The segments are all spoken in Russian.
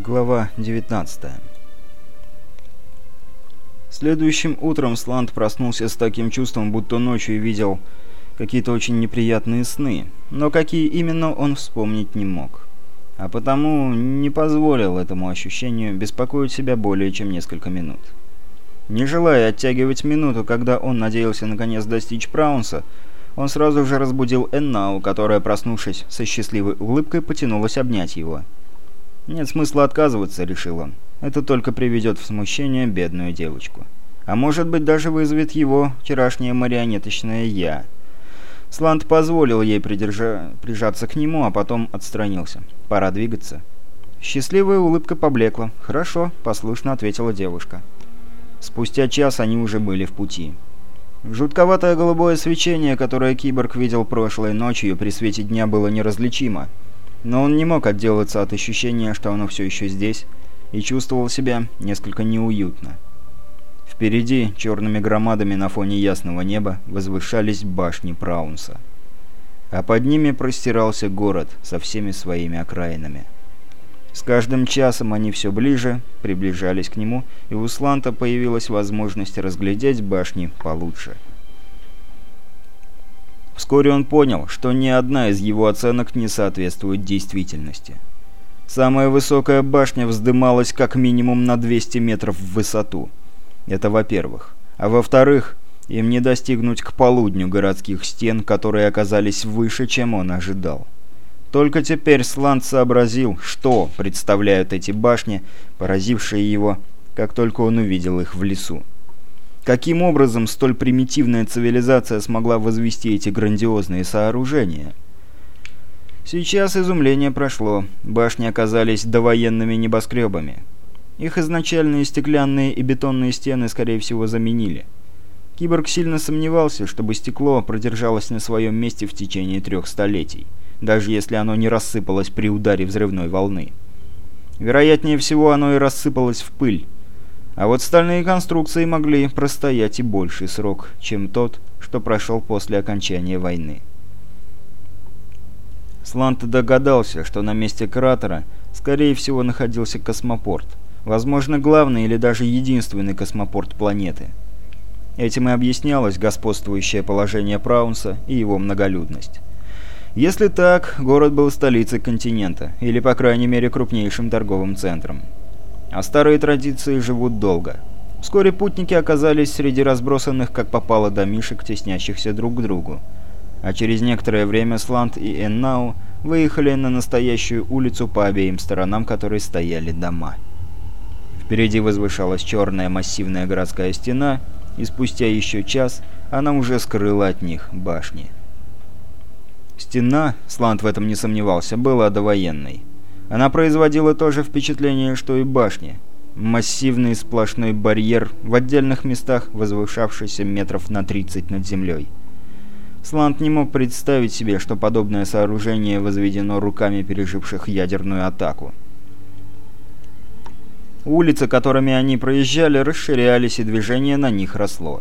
Глава 19 Следующим утром Сланд проснулся с таким чувством, будто ночью видел какие-то очень неприятные сны, но какие именно он вспомнить не мог. А потому не позволил этому ощущению беспокоить себя более чем несколько минут. Не желая оттягивать минуту, когда он надеялся наконец достичь Праунса, он сразу же разбудил Эннау, которая, проснувшись со счастливой улыбкой, потянулась обнять его. «Нет смысла отказываться», — решил он. «Это только приведет в смущение бедную девочку. А может быть, даже вызовет его вчерашнее марионеточное «я». Сланд позволил ей придержа... прижаться к нему, а потом отстранился. «Пора двигаться». Счастливая улыбка поблекла. «Хорошо», — послушно ответила девушка. Спустя час они уже были в пути. Жутковатое голубое свечение, которое киборг видел прошлой ночью, при свете дня было неразличимо. Но он не мог отделаться от ощущения, что оно все еще здесь, и чувствовал себя несколько неуютно. Впереди, черными громадами на фоне ясного неба, возвышались башни Праунса. А под ними простирался город со всеми своими окраинами. С каждым часом они все ближе приближались к нему, и у Сланта появилась возможность разглядеть башни получше. Вскоре он понял, что ни одна из его оценок не соответствует действительности. Самая высокая башня вздымалась как минимум на 200 метров в высоту. Это во-первых. А во-вторых, им не достигнуть к полудню городских стен, которые оказались выше, чем он ожидал. Только теперь Сланд сообразил, что представляют эти башни, поразившие его, как только он увидел их в лесу. Каким образом столь примитивная цивилизация смогла возвести эти грандиозные сооружения? Сейчас изумление прошло. Башни оказались довоенными небоскребами. Их изначальные стеклянные и бетонные стены, скорее всего, заменили. Киборг сильно сомневался, чтобы стекло продержалось на своем месте в течение трех столетий, даже если оно не рассыпалось при ударе взрывной волны. Вероятнее всего, оно и рассыпалось в пыль, а вот стальные конструкции могли простоять и больший срок, чем тот, что прошел после окончания войны. Слант догадался, что на месте кратера, скорее всего, находился космопорт. Возможно, главный или даже единственный космопорт планеты. Этим и объяснялось господствующее положение Праунса и его многолюдность. Если так, город был столицей континента, или, по крайней мере, крупнейшим торговым центром. А старые традиции живут долго. Вскоре путники оказались среди разбросанных, как попало, домишек, теснящихся друг к другу. А через некоторое время Сланд и Эннау выехали на настоящую улицу по обеим сторонам, которой стояли дома. Впереди возвышалась черная массивная городская стена, и спустя еще час она уже скрыла от них башни. Стена, Сланд в этом не сомневался, была довоенной. Она производила то же впечатление, что и башни. Массивный сплошной барьер, в отдельных местах возвышавшийся метров на 30 над землей. Сланд не мог представить себе, что подобное сооружение возведено руками переживших ядерную атаку. Улицы, которыми они проезжали, расширялись, и движение на них росло.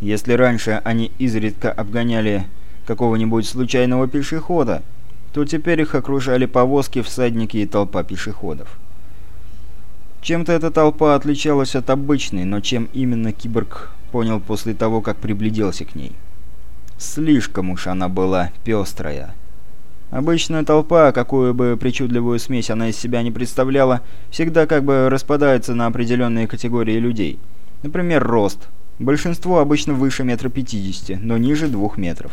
Если раньше они изредка обгоняли какого-нибудь случайного пешехода, то теперь их окружали повозки, всадники и толпа пешеходов. Чем-то эта толпа отличалась от обычной, но чем именно киборг понял после того, как пригляделся к ней. Слишком уж она была пестрая. Обычная толпа, какую бы причудливую смесь она из себя не представляла, всегда как бы распадается на определенные категории людей. Например, рост. Большинство обычно выше метра пятидесяти, но ниже двух метров.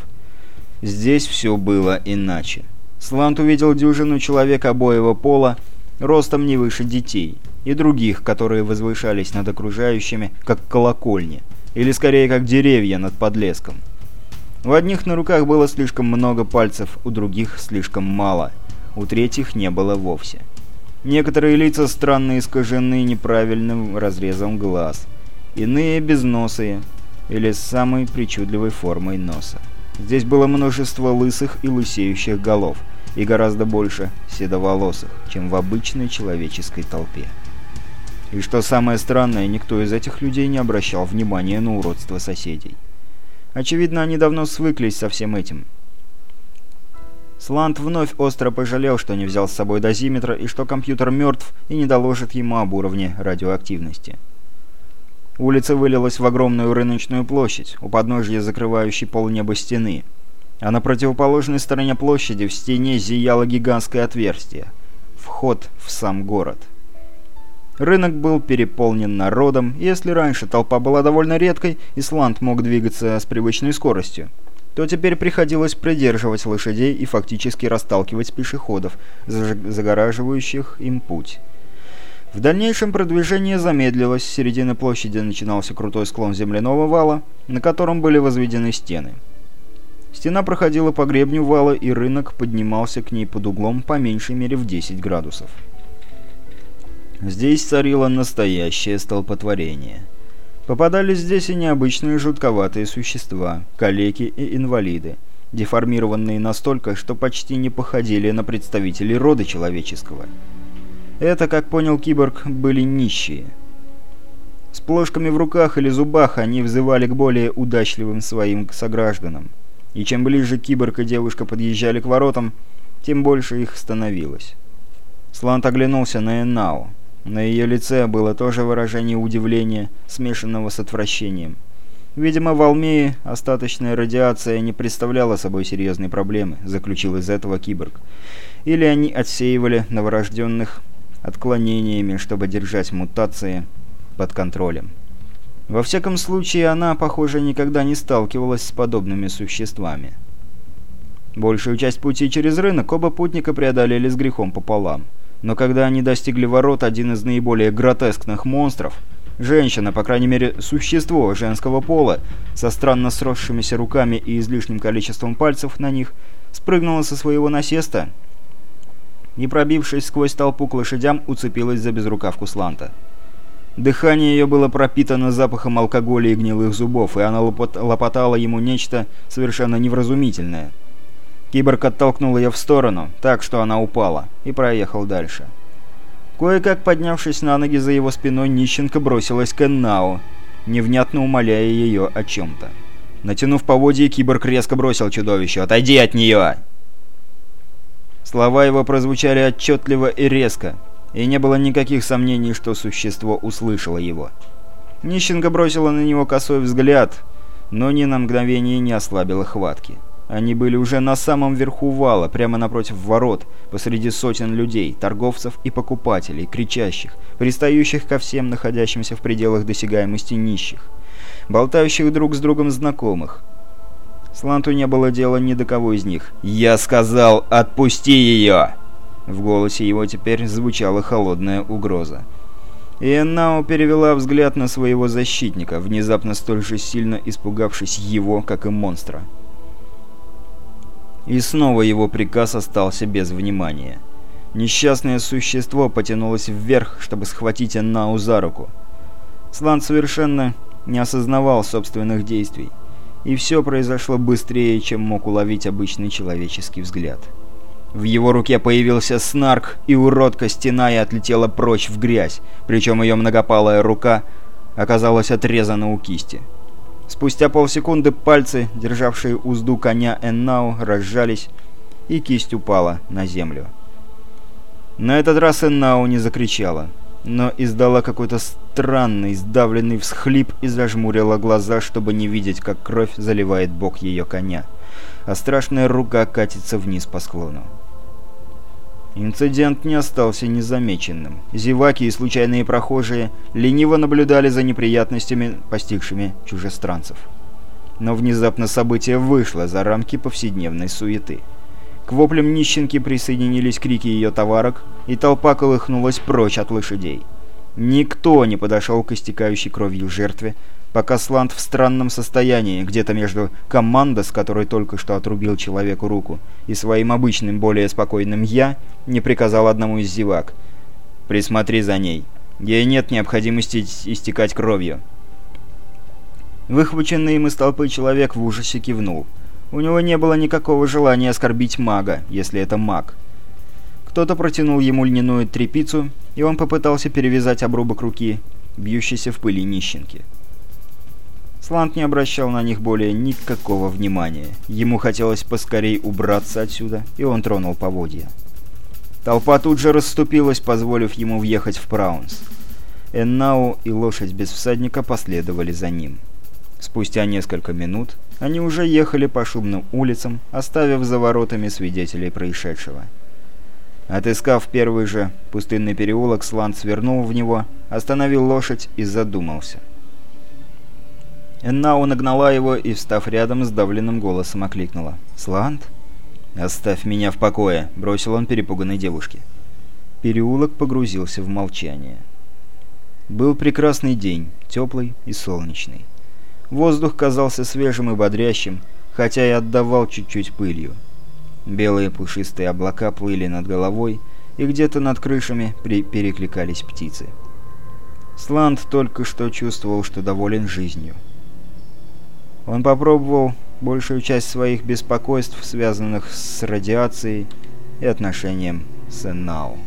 Здесь все было иначе. Слант увидел дюжину человек обоего пола, ростом не выше детей, и других, которые возвышались над окружающими, как колокольни, или скорее как деревья над подлеском. У одних на руках было слишком много пальцев, у других слишком мало, у третьих не было вовсе. Некоторые лица странно искажены неправильным разрезом глаз, иные безносые или с самой причудливой формой носа. Здесь было множество лысых и лысеющих голов – и гораздо больше седоволосых, чем в обычной человеческой толпе. И что самое странное, никто из этих людей не обращал внимания на уродство соседей. Очевидно, они давно свыклись со всем этим. Сланд вновь остро пожалел, что не взял с собой дозиметра и что компьютер мертв и не доложит ему об уровне радиоактивности. Улица вылилась в огромную рыночную площадь, у подножья закрывающей полнеба стены. А на противоположной стороне площади в стене зияло гигантское отверстие. Вход в сам город. Рынок был переполнен народом, и если раньше толпа была довольно редкой, и Сланд мог двигаться с привычной скоростью, то теперь приходилось придерживать лошадей и фактически расталкивать пешеходов, загораживающих им путь. В дальнейшем продвижение замедлилось, с середины площади начинался крутой склон земляного вала, на котором были возведены стены. Стена проходила по гребню вала, и рынок поднимался к ней под углом по меньшей мере в 10 градусов. Здесь царило настоящее столпотворение. Попадались здесь и необычные жутковатые существа, калеки и инвалиды, деформированные настолько, что почти не походили на представителей рода человеческого – это, как понял киборг, были нищие. С плошками в руках или зубах они взывали к более удачливым своим согражданам. И чем ближе киборг и девушка подъезжали к воротам, тем больше их становилось. Слант оглянулся на Эннау. На ее лице было тоже выражение удивления, смешанного с отвращением. Видимо, в Алмее остаточная радиация не представляла собой серьезной проблемы, заключил из этого киборг. Или они отсеивали новорожденных отклонениями, чтобы держать мутации под контролем. Во всяком случае, она, похоже, никогда не сталкивалась с подобными существами. Большую часть пути через рынок оба путника преодолели с грехом пополам. Но когда они достигли ворот, один из наиболее гротескных монстров, женщина, по крайней мере, существо женского пола, со странно сросшимися руками и излишним количеством пальцев на них, спрыгнула со своего насеста и, пробившись сквозь толпу к лошадям, уцепилась за безрукавку Сланта. Дыхание ее было пропитано запахом алкоголя и гнилых зубов, и она лопотала ему нечто совершенно невразумительное. Киборг оттолкнул ее в сторону, так что она упала, и проехал дальше. Кое-как поднявшись на ноги за его спиной, нищенка бросилась к Эннау, невнятно умоляя ее о чем-то. Натянув поводья, киборг резко бросил чудовище «Отойди от нее!» Слова его прозвучали отчетливо и резко, и не было никаких сомнений, что существо услышало его. Нищенко бросила на него косой взгляд, но ни на мгновение не ослабила хватки. Они были уже на самом верху вала, прямо напротив ворот, посреди сотен людей, торговцев и покупателей, кричащих, пристающих ко всем находящимся в пределах досягаемости нищих, болтающих друг с другом знакомых, Сланту не было дела ни до кого из них. «Я сказал, отпусти ее!» В голосе его теперь звучала холодная угроза. И Эннау перевела взгляд на своего защитника, внезапно столь же сильно испугавшись его, как и монстра. И снова его приказ остался без внимания. Несчастное существо потянулось вверх, чтобы схватить Эннау за руку. Сланд совершенно не осознавал собственных действий и все произошло быстрее, чем мог уловить обычный человеческий взгляд. В его руке появился снарк, и уродка стена и отлетела прочь в грязь, причем ее многопалая рука оказалась отрезана у кисти. Спустя полсекунды пальцы, державшие узду коня Эннау, разжались, и кисть упала на землю. На этот раз Эннау не закричала но издала какой-то странный, сдавленный всхлип и зажмурила глаза, чтобы не видеть, как кровь заливает бок ее коня, а страшная рука катится вниз по склону. Инцидент не остался незамеченным. Зеваки и случайные прохожие лениво наблюдали за неприятностями, постигшими чужестранцев. Но внезапно событие вышло за рамки повседневной суеты. К воплям нищенки присоединились крики ее товарок, и толпа колыхнулась прочь от лошадей. Никто не подошел к истекающей кровью жертве, пока Сланд в странном состоянии, где-то между командой, с которой только что отрубил человеку руку, и своим обычным, более спокойным «я», не приказал одному из зевак. «Присмотри за ней. Ей нет необходимости истекать кровью». Выхваченный им из толпы человек в ужасе кивнул. У него не было никакого желания оскорбить мага, если это маг. Кто-то протянул ему льняную трепицу, и он попытался перевязать обрубок руки, бьющейся в пыли нищенки. Слант не обращал на них более никакого внимания. Ему хотелось поскорей убраться отсюда, и он тронул поводья. Толпа тут же расступилась, позволив ему въехать в Праунс. Эннау и лошадь без всадника последовали за ним. Спустя несколько минут они уже ехали по шумным улицам, оставив за воротами свидетелей происшедшего. Отыскав первый же пустынный переулок, Сланд свернул в него, остановил лошадь и задумался. Эннау нагнала его и, встав рядом, с давленным голосом окликнула. «Сланд?» «Оставь меня в покое», — бросил он перепуганной девушке. Переулок погрузился в молчание. Был прекрасный день, теплый и солнечный. Воздух казался свежим и бодрящим, хотя и отдавал чуть-чуть пылью. Белые пушистые облака плыли над головой, и где-то над крышами перекликались птицы. Сланд только что чувствовал, что доволен жизнью. Он попробовал большую часть своих беспокойств, связанных с радиацией и отношением с Эннау.